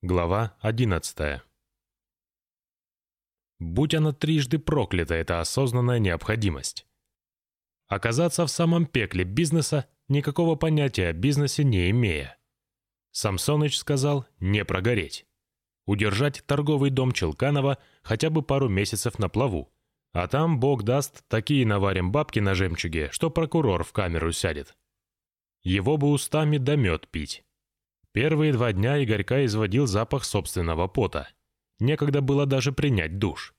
Глава 11. Будь она трижды проклята, эта осознанная необходимость. Оказаться в самом пекле бизнеса, никакого понятия о бизнесе не имея. Самсоныч сказал не прогореть. Удержать торговый дом Челканова хотя бы пару месяцев на плаву. А там, бог даст, такие наварим бабки на жемчуге, что прокурор в камеру сядет. Его бы устами да мед пить. Первые два дня Игорька изводил запах собственного пота. Некогда было даже принять душ.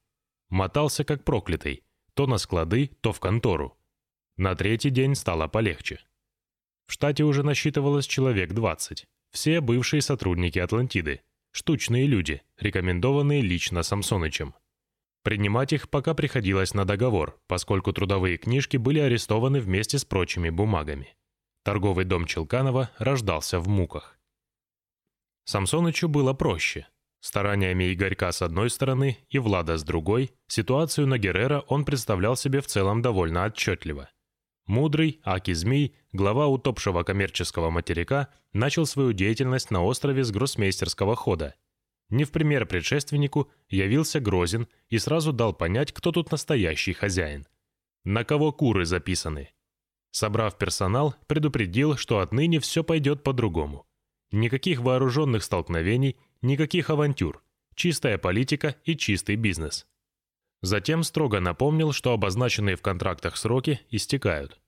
Мотался как проклятый, то на склады, то в контору. На третий день стало полегче. В штате уже насчитывалось человек 20. Все бывшие сотрудники Атлантиды. Штучные люди, рекомендованные лично Самсонычем. Принимать их пока приходилось на договор, поскольку трудовые книжки были арестованы вместе с прочими бумагами. Торговый дом Челканова рождался в муках. Самсонычу было проще. Стараниями Игорька с одной стороны и Влада с другой, ситуацию на Геррера он представлял себе в целом довольно отчетливо. Мудрый, Аки Змей, глава утопшего коммерческого материка, начал свою деятельность на острове с гроссмейстерского хода. Не в пример предшественнику явился Грозин и сразу дал понять, кто тут настоящий хозяин. На кого куры записаны. Собрав персонал, предупредил, что отныне все пойдет по-другому. Никаких вооруженных столкновений, никаких авантюр, чистая политика и чистый бизнес. Затем строго напомнил, что обозначенные в контрактах сроки истекают.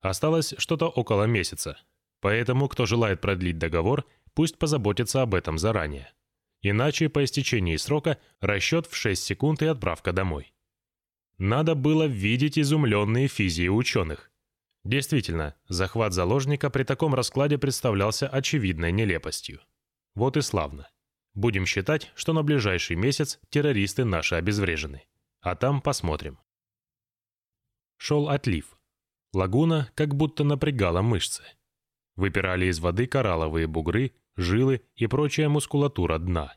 Осталось что-то около месяца. Поэтому, кто желает продлить договор, пусть позаботится об этом заранее. Иначе по истечении срока расчет в 6 секунд и отправка домой. Надо было видеть изумленные физии ученых. Действительно, захват заложника при таком раскладе представлялся очевидной нелепостью. Вот и славно. Будем считать, что на ближайший месяц террористы наши обезврежены. А там посмотрим. Шел отлив. Лагуна как будто напрягала мышцы. Выпирали из воды коралловые бугры, жилы и прочая мускулатура дна.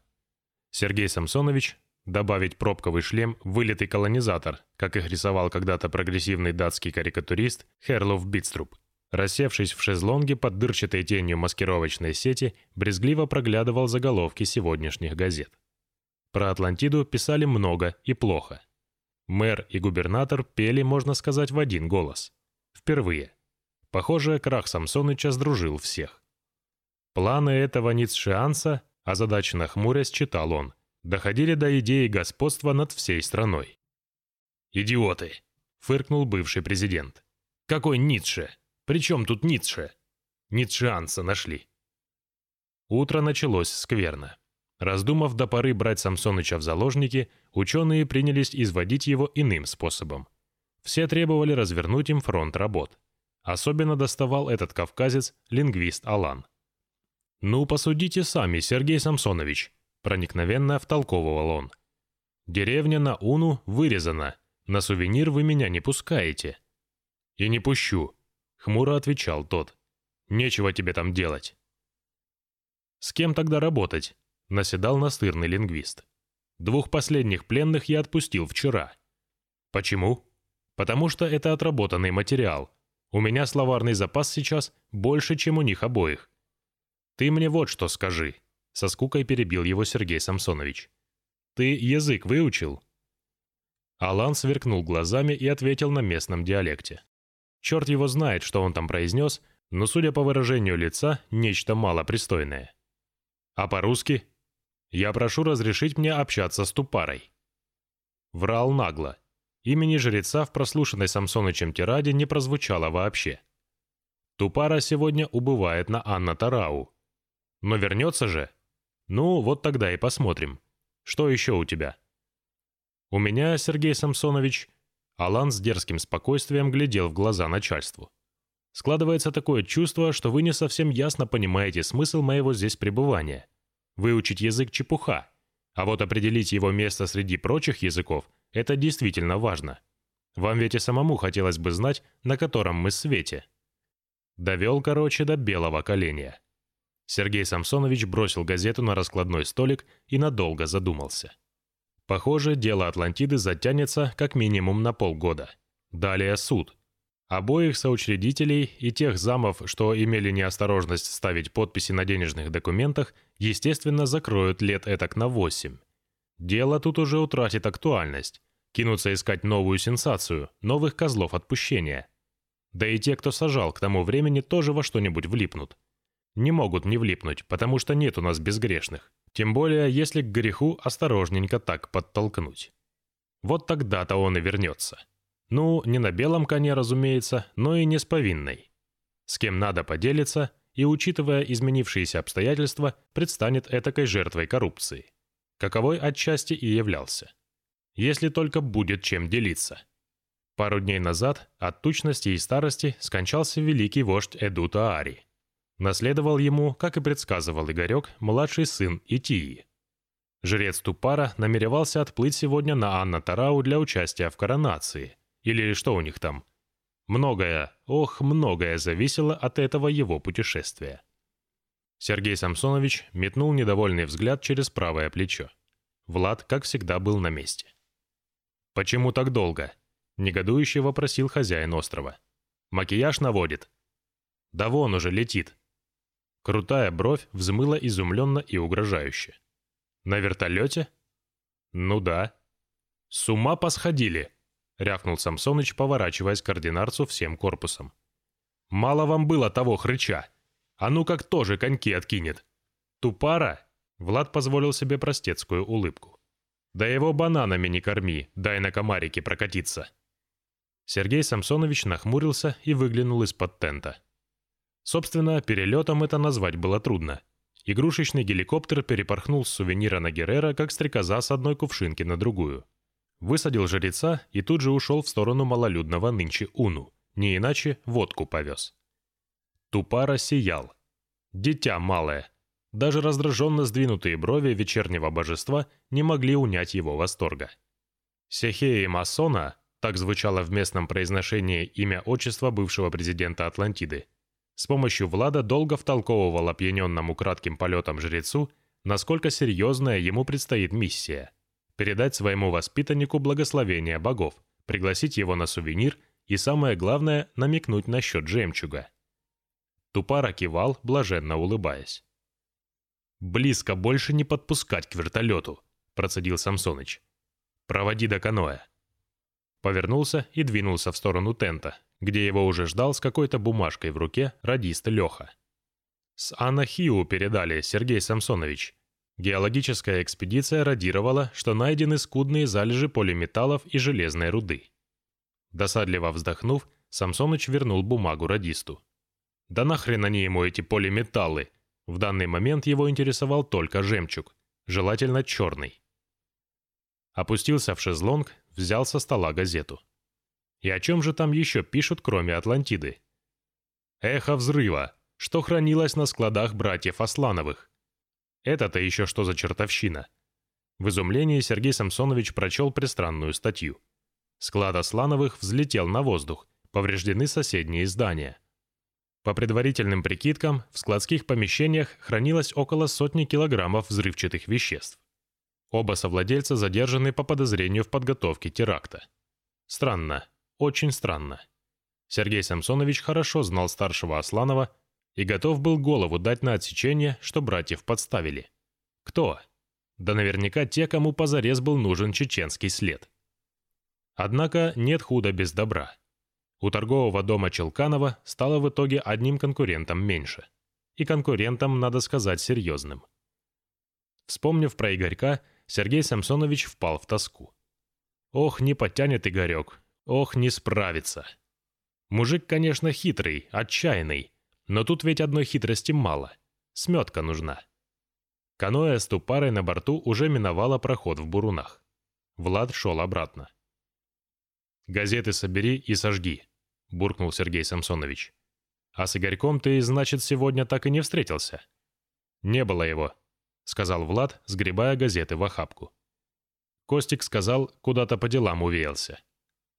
Сергей Самсонович Добавить пробковый шлем – вылитый колонизатор, как их рисовал когда-то прогрессивный датский карикатурист Херлов Битструб. Рассевшись в шезлонге под дырчатой тенью маскировочной сети, брезгливо проглядывал заголовки сегодняшних газет. Про Атлантиду писали много и плохо. Мэр и губернатор пели, можно сказать, в один голос. Впервые. Похоже, крах Самсоныча сдружил всех. Планы этого ницшеанца, озадаченно хмурясь, читал он – доходили до идеи господства над всей страной. «Идиоты!» — фыркнул бывший президент. «Какой Ницше? Причем тут Ницше? Ницшеанца нашли». Утро началось скверно. Раздумав до поры брать Самсоныча в заложники, ученые принялись изводить его иным способом. Все требовали развернуть им фронт работ. Особенно доставал этот кавказец, лингвист Алан. «Ну, посудите сами, Сергей Самсонович», проникновенно втолковывал он. «Деревня на Уну вырезана. На сувенир вы меня не пускаете». «И не пущу», — хмуро отвечал тот. «Нечего тебе там делать». «С кем тогда работать?» — наседал настырный лингвист. «Двух последних пленных я отпустил вчера». «Почему?» «Потому что это отработанный материал. У меня словарный запас сейчас больше, чем у них обоих. Ты мне вот что скажи. Со скукой перебил его Сергей Самсонович. «Ты язык выучил?» Алан сверкнул глазами и ответил на местном диалекте. Черт его знает, что он там произнес, но, судя по выражению лица, нечто малопристойное. «А по-русски?» «Я прошу разрешить мне общаться с Тупарой». Врал нагло. Имени жреца в прослушанной Самсонычем тираде не прозвучало вообще. Тупара сегодня убывает на Анна Тарау. Но вернется же, ну, вот тогда и посмотрим. Что еще у тебя? У меня, Сергей Самсонович, Алан с дерзким спокойствием глядел в глаза начальству. Складывается такое чувство, что вы не совсем ясно понимаете смысл моего здесь пребывания. Выучить язык чепуха, а вот определить его место среди прочих языков – это действительно важно. Вам ведь и самому хотелось бы знать, на котором мы свете. Довел, короче, до белого коленя. Сергей Самсонович бросил газету на раскладной столик и надолго задумался. Похоже, дело Атлантиды затянется как минимум на полгода. Далее суд. Обоих соучредителей и тех замов, что имели неосторожность ставить подписи на денежных документах, естественно, закроют лет этак на восемь. Дело тут уже утратит актуальность. Кинутся искать новую сенсацию, новых козлов отпущения. Да и те, кто сажал к тому времени, тоже во что-нибудь влипнут. Не могут не влипнуть, потому что нет у нас безгрешных. Тем более, если к греху осторожненько так подтолкнуть. Вот тогда-то он и вернется. Ну, не на белом коне, разумеется, но и не с повинной. С кем надо поделиться, и, учитывая изменившиеся обстоятельства, предстанет этакой жертвой коррупции. Каковой отчасти и являлся. Если только будет чем делиться. Пару дней назад от тучности и старости скончался великий вождь Эдута Ари. Наследовал ему, как и предсказывал Игорек, младший сын Итии. Жрец Тупара намеревался отплыть сегодня на Анна Тарау для участия в коронации – или что у них там? Многое, ох, многое зависело от этого его путешествия. Сергей Самсонович метнул недовольный взгляд через правое плечо. Влад, как всегда, был на месте. «Почему так долго?» — негодующе вопросил хозяин острова. «Макияж наводит». «Да вон уже летит». Крутая бровь взмыла изумленно и угрожающе. «На вертолете?» «Ну да». «С ума посходили!» — рявкнул Самсоныч, поворачиваясь к ординарцу всем корпусом. «Мало вам было того хрыча! А ну как тоже коньки откинет! Тупара!» Влад позволил себе простецкую улыбку. «Да его бананами не корми, дай на комарике прокатиться!» Сергей Самсонович нахмурился и выглянул из-под тента. Собственно, перелетом это назвать было трудно. Игрушечный геликоптер перепорхнул с сувенира на Геррера, как стрекоза с одной кувшинки на другую. Высадил жреца и тут же ушел в сторону малолюдного нынче Уну, не иначе водку повез. Тупара сиял. Дитя малое. Даже раздраженно сдвинутые брови вечернего божества не могли унять его восторга. Сехеи Масона, так звучало в местном произношении имя отчества бывшего президента Атлантиды, с помощью Влада долго втолковывал опьяненному кратким полетом жрецу, насколько серьезная ему предстоит миссия – передать своему воспитаннику благословение богов, пригласить его на сувенир и, самое главное, намекнуть насчет жемчуга. Тупара кивал, блаженно улыбаясь. «Близко больше не подпускать к вертолету», — процедил Самсоныч. «Проводи до каноэ». Повернулся и двинулся в сторону тента, где его уже ждал с какой-то бумажкой в руке радист Леха. «С Анахиу передали, Сергей Самсонович», Геологическая экспедиция радировала, что найдены скудные залежи полиметаллов и железной руды. Досадливо вздохнув, Самсоныч вернул бумагу радисту. Да нахрен они ему эти полиметаллы? В данный момент его интересовал только жемчуг, желательно черный. Опустился в шезлонг, взял со стола газету. И о чем же там еще пишут, кроме Атлантиды? Эхо взрыва, что хранилось на складах братьев Аслановых. Это-то еще что за чертовщина? В изумлении Сергей Самсонович прочел пристранную статью. Склад Аслановых взлетел на воздух, повреждены соседние здания. По предварительным прикидкам, в складских помещениях хранилось около сотни килограммов взрывчатых веществ. Оба совладельца задержаны по подозрению в подготовке теракта. Странно, очень странно. Сергей Самсонович хорошо знал старшего Асланова и готов был голову дать на отсечение, что братьев подставили. Кто? Да наверняка те, кому позарез был нужен чеченский след. Однако нет худа без добра. У торгового дома Челканова стало в итоге одним конкурентом меньше. И конкурентом, надо сказать, серьезным. Вспомнив про Игорька, Сергей Самсонович впал в тоску. Ох, не потянет Игорек, ох, не справится. Мужик, конечно, хитрый, отчаянный, но тут ведь одной хитрости мало. Сметка нужна. Каноэ с тупарой на борту уже миновала проход в бурунах. Влад шел обратно. «Газеты собери и сожги», — буркнул Сергей Самсонович. «А с Игорьком ты, значит, сегодня так и не встретился?» «Не было его», — сказал Влад, сгребая газеты в охапку. Костик сказал, куда-то по делам увеялся.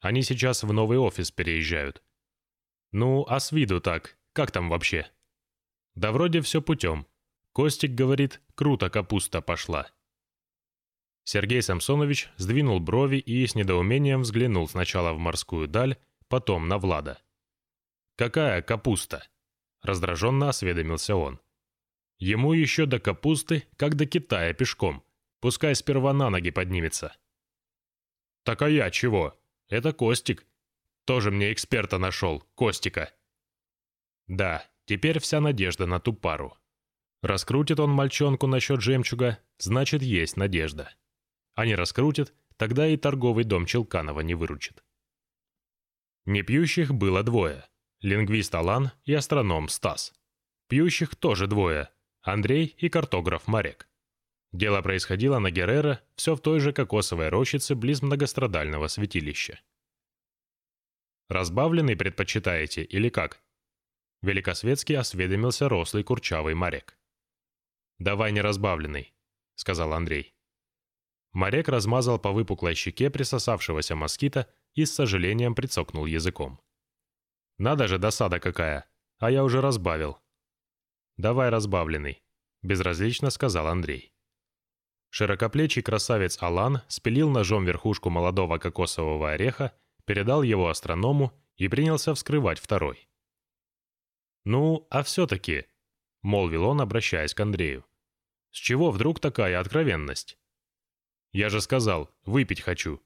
Они сейчас в новый офис переезжают. «Ну, а с виду так, как там вообще?» «Да вроде все путем. Костик говорит, круто капуста пошла». Сергей Самсонович сдвинул брови и с недоумением взглянул сначала в морскую даль, потом на Влада. «Какая капуста?» — раздраженно осведомился он. «Ему еще до капусты, как до Китая пешком. Пускай сперва на ноги поднимется». «Так а я чего? Это Костик. Тоже мне эксперта нашел, Костика». Да, теперь вся надежда на ту пару. Раскрутит он мальчонку насчет жемчуга, значит, есть надежда. А не раскрутит, тогда и торговый дом Челканова не выручит. Непьющих было двое. Лингвист Алан и астроном Стас. Пьющих тоже двое. Андрей и картограф Марек. Дело происходило на Геррера, все в той же кокосовой рощице близ многострадального святилища. «Разбавленный предпочитаете или как?» Великосветский осведомился рослый курчавый Марек. «Давай не разбавленный», — сказал Андрей. Марек размазал по выпуклой щеке присосавшегося москита и с сожалением прицокнул языком. «Надо же, досада какая! А я уже разбавил». «Давай разбавленный», — безразлично сказал Андрей. Широкоплечий красавец Алан спилил ножом верхушку молодого кокосового ореха, передал его астроному и принялся вскрывать второй. «Ну, а все-таки», — молвил он, обращаясь к Андрею, — «с чего вдруг такая откровенность?» «Я же сказал, выпить хочу».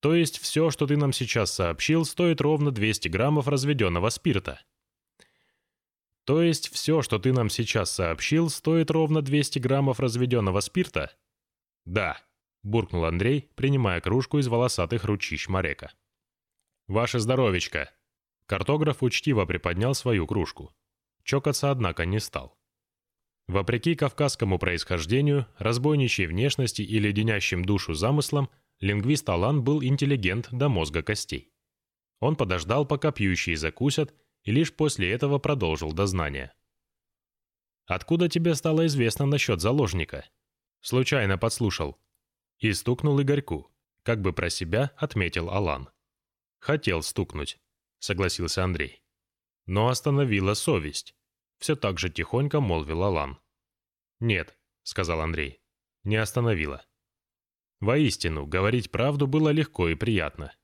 «То есть все, что ты нам сейчас сообщил, стоит ровно 200 граммов разведенного спирта?» «То есть все, что ты нам сейчас сообщил, стоит ровно 200 граммов разведенного спирта?» «Да», — буркнул Андрей, принимая кружку из волосатых ручищ Марека. «Ваше здоровечко!» Картограф учтиво приподнял свою кружку. Чокаться, однако, не стал. Вопреки кавказскому происхождению, разбойничьей внешности и леденящим душу замыслам, лингвист Алан был интеллигент до мозга костей. Он подождал, пока пьющие закусят, и лишь после этого продолжил дознание. «Откуда тебе стало известно насчет заложника?» «Случайно подслушал». И стукнул Игорьку, как бы про себя отметил Алан. Хотел стукнуть. — согласился Андрей. «Но остановила совесть», — все так же тихонько молвил Алан. «Нет», — сказал Андрей, — «не остановила». Воистину, говорить правду было легко и приятно.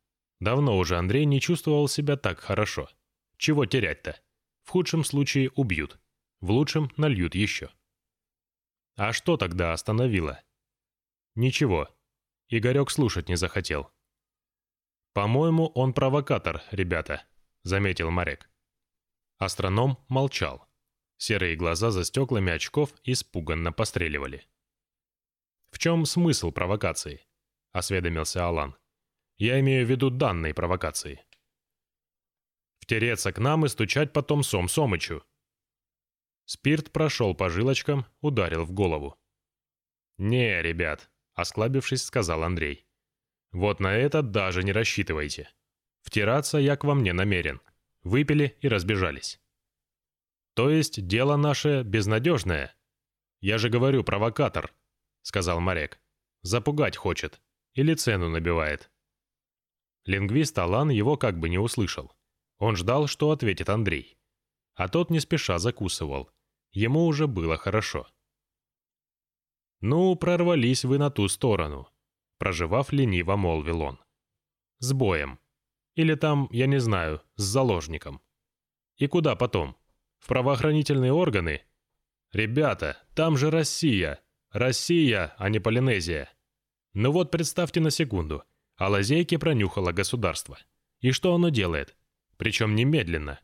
Давно уже Андрей не чувствовал себя так хорошо. Чего терять-то? В худшем случае убьют, в лучшем нальют еще. А что тогда остановило? Ничего. Игорек слушать не захотел. «По-моему, он провокатор, ребята», — заметил Марек. Астроном молчал. Серые глаза за стеклами очков испуганно постреливали. «В чем смысл провокации?» — осведомился Алан. «Я имею в виду данной провокации». «Втереться к нам и стучать потом Сом Сомычу». Спирт прошел по жилочкам, ударил в голову. «Не, ребят», — осклабившись, сказал Андрей. Вот на это даже не рассчитывайте. Втираться я к вам не намерен. Выпили и разбежались. То есть дело наше безнадежное. Я же говорю, провокатор, сказал Марек. Запугать хочет. Или цену набивает. Лингвист Алан его как бы не услышал. Он ждал, что ответит Андрей. А тот не спеша закусывал. Ему уже было хорошо. «Ну, прорвались вы на ту сторону», проживав лениво молвил он. «С боем. Или там, я не знаю, с заложником. И куда потом? В правоохранительные органы? Ребята, там же Россия. Россия, а не Полинезия. Ну вот представьте на секунду. О лазейке пронюхало государство. И что оно делает? Причем немедленно.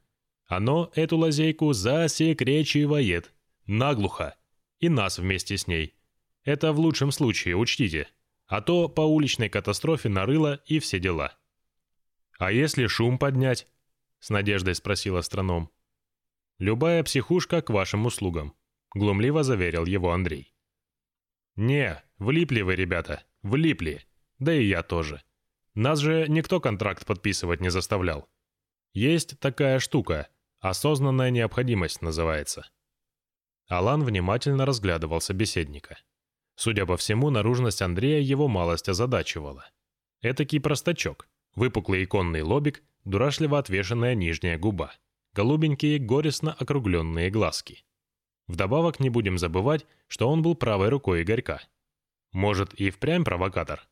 Оно эту лазейку засекречивает. Наглухо. И нас вместе с ней. Это в лучшем случае, учтите. А то по уличной катастрофе нарыло и все дела. «А если шум поднять?» — с надеждой спросил астроном. «Любая психушка к вашим услугам», — глумливо заверил его Андрей. «Не, влипли вы, ребята, влипли. Да и я тоже. Нас же никто контракт подписывать не заставлял. Есть такая штука, осознанная необходимость называется». Алан внимательно разглядывал собеседника. Судя по всему, наружность Андрея его малость озадачивала. Этакий простачок, выпуклый иконный лобик, дурашливо отвешенная нижняя губа, голубенькие, горестно округленные глазки. Вдобавок не будем забывать, что он был правой рукой Игорька. Может, и впрямь провокатор?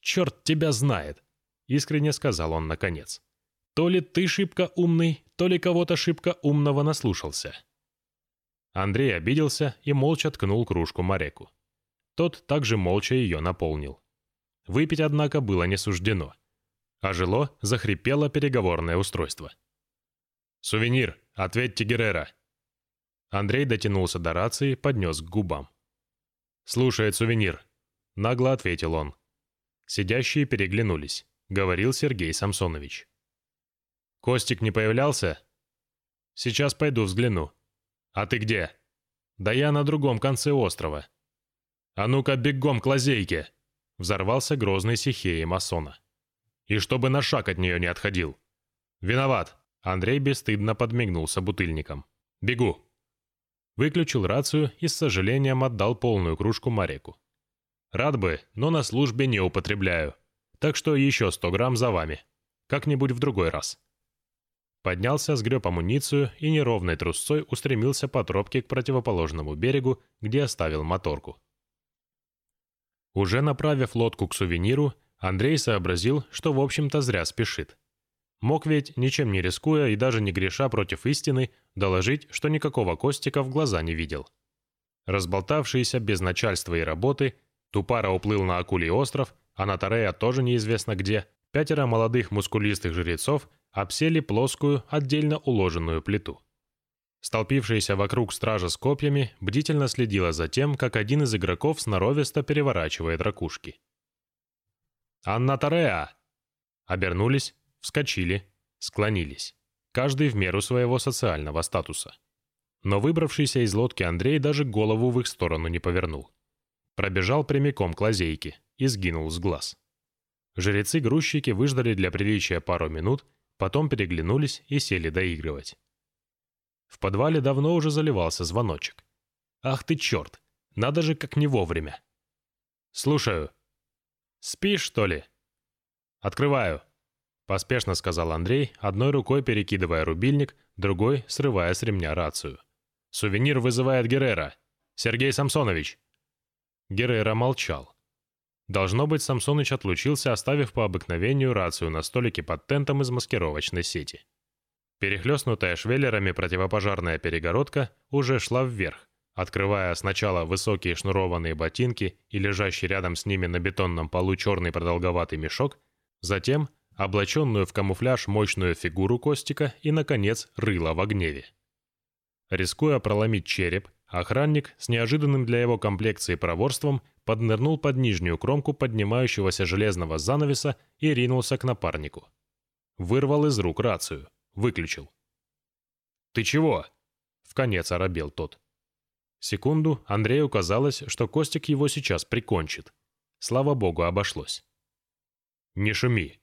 «Черт тебя знает!» — искренне сказал он наконец. То ли ты шибко умный, то ли кого-то шибко умного наслушался. Андрей обиделся и молча ткнул кружку Мареку. Тот также молча ее наполнил. Выпить, однако, было не суждено. Ожило, захрипело переговорное устройство. «Сувенир, ответьте Геррера!» Андрей дотянулся до рации, поднес к губам. «Слушает сувенир», — нагло ответил он. Сидящие переглянулись. Говорил Сергей Самсонович. «Костик не появлялся?» «Сейчас пойду взгляну». «А ты где?» «Да я на другом конце острова». «А ну-ка, бегом к лазейке!» Взорвался грозный Сихея масона. «И чтобы на шаг от нее не отходил». «Виноват!» Андрей бесстыдно подмигнул собутыльником. «Бегу!» Выключил рацию и с сожалением отдал полную кружку Мареку. «Рад бы, но на службе не употребляю. Так что еще сто грамм за вами. Как-нибудь в другой раз». Поднялся, сгреб амуницию и неровной трусцой устремился по тропке к противоположному берегу, где оставил моторку. Уже направив лодку к сувениру, Андрей сообразил, что в общем-то зря спешит. Мог ведь, ничем не рискуя и даже не греша против истины, доложить, что никакого Костика в глаза не видел. Разболтавшийся без начальства и работы, Тупара уплыл на Акулий остров, а на Тарея тоже неизвестно где, пятеро молодых мускулистых жрецов обсели плоскую, отдельно уложенную плиту. Столпившаяся вокруг стража с копьями бдительно следила за тем, как один из игроков сноровисто переворачивает ракушки. «Анна Тареа!» Обернулись, вскочили, склонились. Каждый в меру своего социального статуса. Но выбравшийся из лодки Андрей даже голову в их сторону не повернул. Пробежал прямиком к лазейке и сгинул с глаз. Жрецы-грузчики выждали для приличия пару минут, потом переглянулись и сели доигрывать. В подвале давно уже заливался звоночек. «Ах ты черт! Надо же как не вовремя!» «Слушаю». «Спишь, что ли?» «Открываю», — поспешно сказал Андрей, одной рукой перекидывая рубильник, другой срывая с ремня рацию. «Сувенир вызывает Геррера. Сергей Самсонович». Геррера молчал. Должно быть, Самсоныч отлучился, оставив по обыкновению рацию на столике под тентом из маскировочной сети. Перехлестнутая швеллерами противопожарная перегородка уже шла вверх, открывая сначала высокие шнурованные ботинки и лежащий рядом с ними на бетонном полу черный продолговатый мешок, затем облаченную в камуфляж мощную фигуру Костика и, наконец, рыло в гневе. Рискуя проломить череп, охранник с неожиданным для его комплекции проворством поднырнул под нижнюю кромку поднимающегося железного занавеса и ринулся к напарнику. Вырвал из рук рацию. Выключил. «Ты чего?» — В конец оробел тот. Секунду Андрею казалось, что Костик его сейчас прикончит. Слава богу, обошлось. «Не шуми!»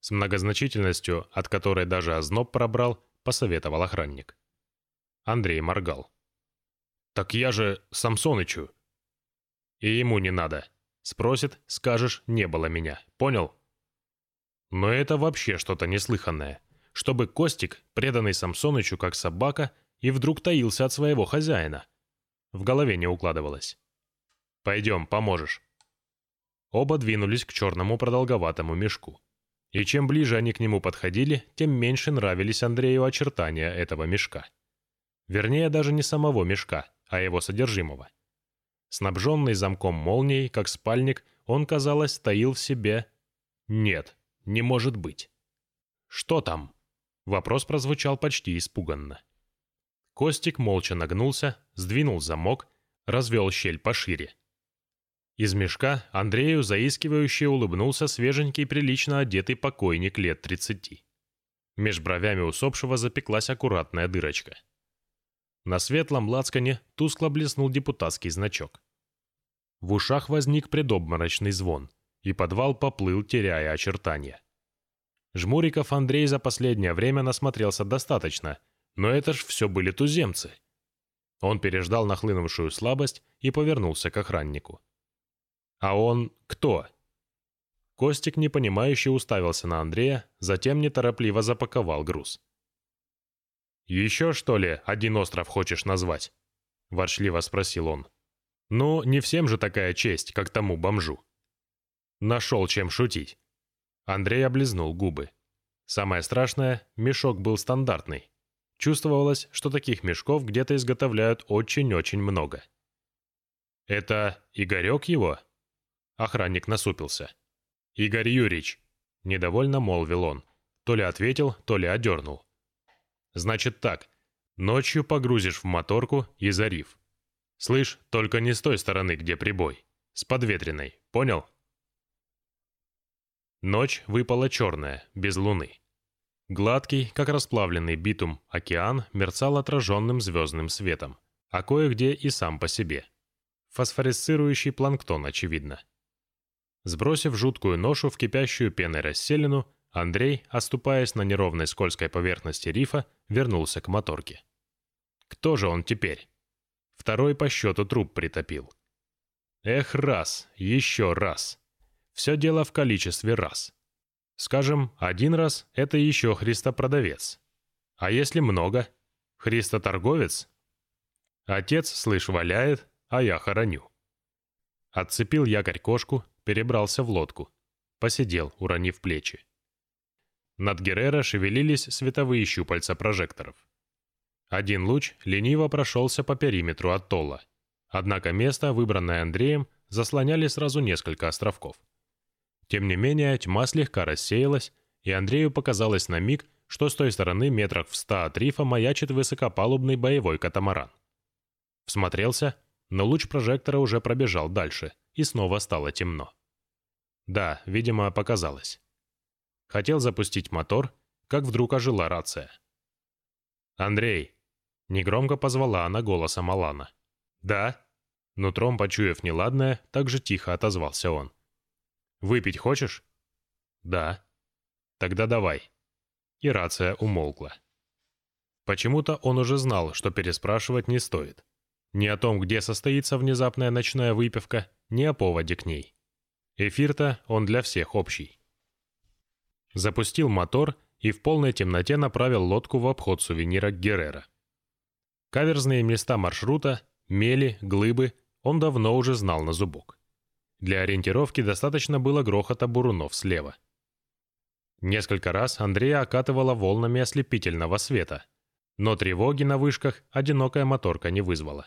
С многозначительностью, от которой даже озноб пробрал, посоветовал охранник. Андрей моргал. «Так я же Самсонычу!» «И ему не надо. Спросит, скажешь, не было меня. Понял?» «Но это вообще что-то неслыханное чтобы Костик, преданный Самсонычу как собака, и вдруг таился от своего хозяина. В голове не укладывалось. «Пойдем, поможешь». Оба двинулись к черному продолговатому мешку. И чем ближе они к нему подходили, тем меньше нравились Андрею очертания этого мешка. Вернее, даже не самого мешка, а его содержимого. Снабженный замком молнией, как спальник, он, казалось, таил в себе... Нет, не может быть. Что там? Вопрос прозвучал почти испуганно. Костик молча нагнулся, сдвинул замок, развел щель пошире. Из мешка Андрею заискивающе улыбнулся свеженький прилично одетый покойник лет тридцати. Меж бровями усопшего запеклась аккуратная дырочка. На светлом лацкане тускло блеснул депутатский значок. В ушах возник предобморочный звон, и подвал поплыл, теряя очертания. Жмуриков Андрей за последнее время насмотрелся достаточно, но это ж все были туземцы. Он переждал нахлынувшую слабость и повернулся к охраннику. «А он кто?» Костик, непонимающе, уставился на Андрея, затем неторопливо запаковал груз. «Еще, что ли, один остров хочешь назвать?» – ворчливо спросил он. «Ну, не всем же такая честь, как тому бомжу». Нашел чем шутить. Андрей облизнул губы. Самое страшное, мешок был стандартный. Чувствовалось, что таких мешков где-то изготовляют очень-очень много. «Это Игорек его?» Охранник насупился. «Игорь Юрьевич», — недовольно молвил он. То ли ответил, то ли одернул. «Значит так, ночью погрузишь в моторку и зарив. Слышь, только не с той стороны, где прибой. С подветренной, понял?» Ночь выпала черная, без луны. Гладкий, как расплавленный битум, океан мерцал отраженным звездным светом, а кое-где и сам по себе. Фосфоресцирующий планктон, очевидно. Сбросив жуткую ношу в кипящую пеной расселину, Андрей, оступаясь на неровной скользкой поверхности рифа, вернулся к моторке. Кто же он теперь? Второй по счету труп притопил. Эх, раз, еще раз. Все дело в количестве раз. Скажем, один раз – это еще христопродавец. А если много? Христоторговец? Отец, слышь, валяет, а я хороню. Отцепил якорь кошку, перебрался в лодку. Посидел, уронив плечи. Над Геррера шевелились световые щупальца прожекторов. Один луч лениво прошелся по периметру атолла. Однако место, выбранное Андреем, заслоняли сразу несколько островков. Тем не менее, тьма слегка рассеялась, и Андрею показалось на миг, что с той стороны метрах в ста от рифа маячит высокопалубный боевой катамаран. Всмотрелся, но луч прожектора уже пробежал дальше, и снова стало темно. Да, видимо, показалось. Хотел запустить мотор, как вдруг ожила рация. «Андрей!» — негромко позвала она голосом Алана. «Да?» Нутром, почуяв неладное, так же тихо отозвался он. Выпить хочешь?» «Да». «Тогда давай». И рация умолкла. Почему-то он уже знал, что переспрашивать не стоит. Ни о том, где состоится внезапная ночная выпивка, ни о поводе к ней. Эфир-то он для всех общий. Запустил мотор и в полной темноте направил лодку в обход сувенира Геррера. Каверзные места маршрута, мели, глыбы он давно уже знал на зубок. Для ориентировки достаточно было грохота бурунов слева. Несколько раз Андрея окатывала волнами ослепительного света, но тревоги на вышках одинокая моторка не вызвала.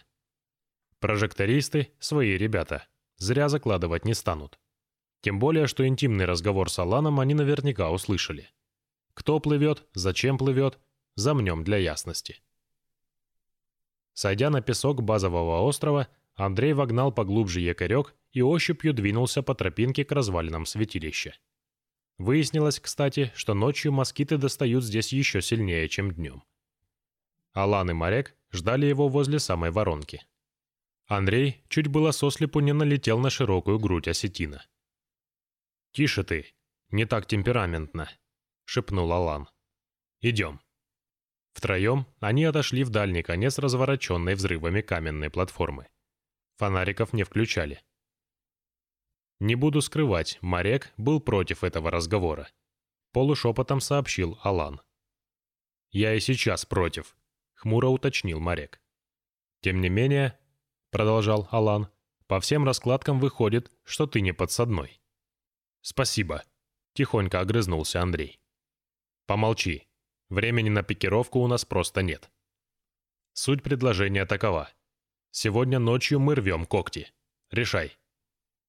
Прожектористы — свои ребята, зря закладывать не станут. Тем более, что интимный разговор с Аланом они наверняка услышали. Кто плывет, зачем плывет, замнем для ясности. Сойдя на песок базового острова, Андрей вогнал поглубже якорек и ощупью двинулся по тропинке к развалинам святилища. Выяснилось, кстати, что ночью москиты достают здесь еще сильнее, чем днем. Алан и Марек ждали его возле самой воронки. Андрей чуть было сослепу не налетел на широкую грудь осетина. «Тише ты, не так темпераментно», — шепнул Алан. «Идем». Втроем они отошли в дальний конец развороченной взрывами каменной платформы. Фонариков не включали. Не буду скрывать, Марек был против этого разговора. Полушепотом сообщил Алан. «Я и сейчас против», — хмуро уточнил Марек. «Тем не менее», — продолжал Алан, — «по всем раскладкам выходит, что ты не подсадной». «Спасибо», — тихонько огрызнулся Андрей. «Помолчи. Времени на пикировку у нас просто нет». Суть предложения такова. Сегодня ночью мы рвем когти. Решай.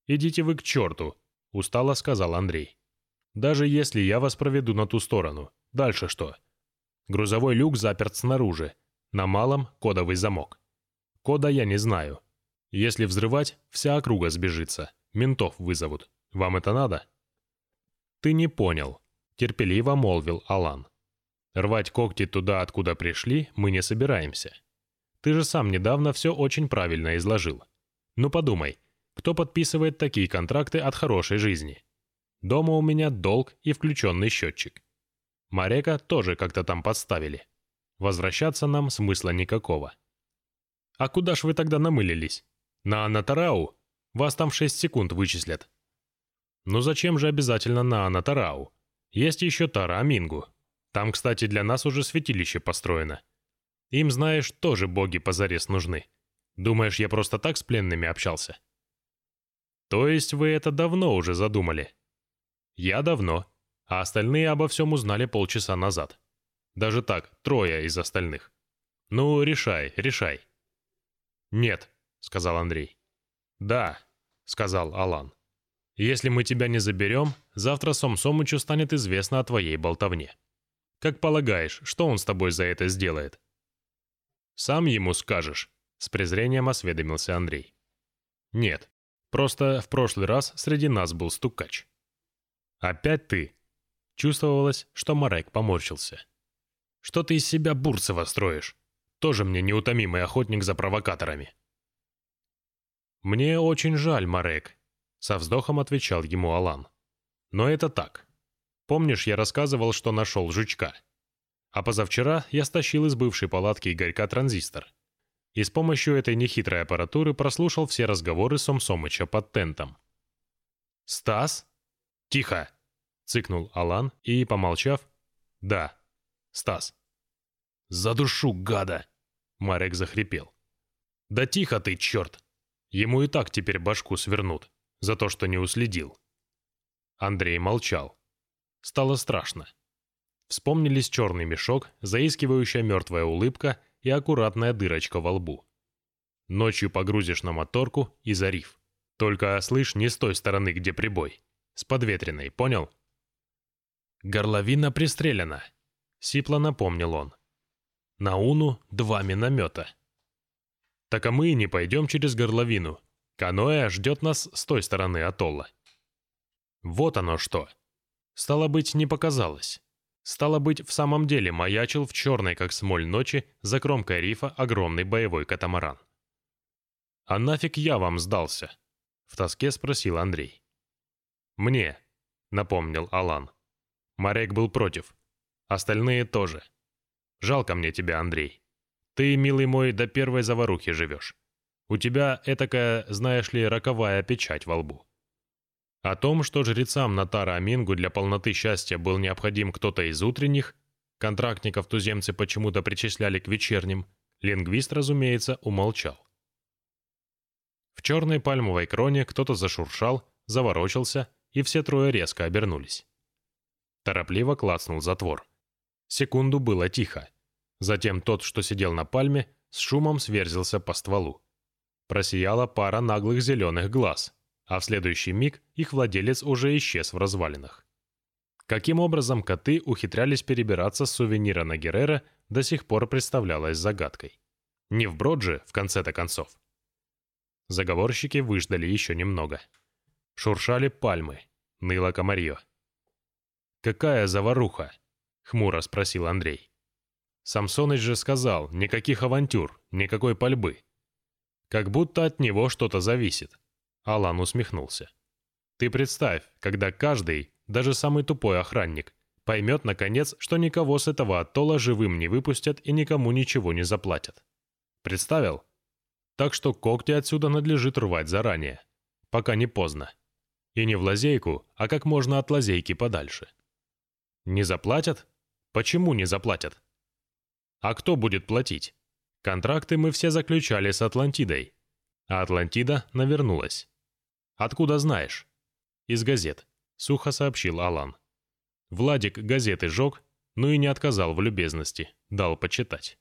«Идите вы к черту», — устало сказал Андрей. «Даже если я вас проведу на ту сторону, дальше что?» Грузовой люк заперт снаружи. На малом — кодовый замок. Кода я не знаю. Если взрывать, вся округа сбежится. Ментов вызовут. Вам это надо?» «Ты не понял», — терпеливо молвил Алан. «Рвать когти туда, откуда пришли, мы не собираемся. Ты же сам недавно все очень правильно изложил. Ну подумай, кто подписывает такие контракты от хорошей жизни? Дома у меня долг и включенный счетчик. Марека тоже как-то там подставили. Возвращаться нам смысла никакого. А куда ж вы тогда намылились? На Анатарау? Вас там в 6 секунд вычислят. Ну зачем же обязательно на Анатарау? Есть еще Тара Амингу. Там, кстати, для нас уже святилище построено. Им, знаешь, тоже боги позарез нужны. Думаешь, я просто так с пленными общался? То есть вы это давно уже задумали? Я давно. а остальные обо всем узнали полчаса назад. Даже так, трое из остальных. Ну, решай, решай. Нет, сказал Андрей. Да, сказал Алан. Если мы тебя не заберем, завтра Сом-Сомычу станет известно о твоей болтовне. Как полагаешь, что он с тобой за это сделает? Сам ему скажешь, с презрением осведомился Андрей. Нет, просто в прошлый раз среди нас был стукач. Опять ты? Чувствовалось, что Марек поморщился. Что ты из себя Бурцева строишь? Тоже мне неутомимый охотник за провокаторами. Мне очень жаль, Марек, со вздохом отвечал ему Алан. Но это так. Помнишь, я рассказывал, что нашел жучка? А позавчера я стащил из бывшей палатки Игорька транзистор. И с помощью этой нехитрой аппаратуры прослушал все разговоры Сомсомыча под тентом. «Стас?» «Тихо!» — цыкнул Алан и, помолчав, «Да, Стас». «За душу, гада!» — Марек захрипел. «Да тихо ты, черт! Ему и так теперь башку свернут за то, что не уследил». Андрей молчал. Стало страшно. Вспомнились черный мешок, заискивающая мертвая улыбка и аккуратная дырочка во лбу. Ночью погрузишь на моторку и зариф. Только, слышь, не с той стороны, где прибой. С подветренной, понял? Горловина пристрелена. Сипло напомнил он. На Уну два миномета. Так а мы и не пойдем через горловину. Каноэ ждет нас с той стороны атолла. Вот оно что. Стало быть, не показалось. Стало быть, в самом деле маячил в черной, как смоль ночи, за кромкой рифа огромный боевой катамаран. «А нафиг я вам сдался?» — в тоске спросил Андрей. «Мне», — напомнил Алан. Марек был против. Остальные тоже. Жалко мне тебя, Андрей. Ты, милый мой, до первой заварухи живешь. У тебя этакая, знаешь ли, роковая печать во лбу. О том, что жрецам Натара Амингу для полноты счастья был необходим кто-то из утренних, контрактников туземцы почему-то причисляли к вечерним, лингвист, разумеется, умолчал. В черной пальмовой кроне кто-то зашуршал, заворочился, и все трое резко обернулись. Торопливо клацнул затвор. Секунду было тихо. Затем тот, что сидел на пальме, с шумом сверзился по стволу. Просияла пара наглых зеленых глаз, а в следующий миг их владелец уже исчез в развалинах. Каким образом коты ухитрялись перебираться с сувенира на Геррера, до сих пор представлялось загадкой. Не вброд же, в конце-то концов. Заговорщики выждали еще немного. Шуршали пальмы, ныло комарье. «Какая заваруха?» — хмуро спросил Андрей. Самсоныч же сказал, никаких авантюр, никакой пальбы. Как будто от него что-то зависит. Алан усмехнулся. Ты представь, когда каждый, даже самый тупой охранник, поймет, наконец, что никого с этого атолла живым не выпустят и никому ничего не заплатят. Представил? Так что когти отсюда надлежит рвать заранее, пока не поздно. И не в лазейку, а как можно от лазейки подальше. Не заплатят? Почему не заплатят? А кто будет платить? Контракты мы все заключали с Атлантидой. А Атлантида навернулась. «Откуда знаешь?» «Из газет», — сухо сообщил Алан. Владик газеты жег, но и не отказал в любезности, дал почитать.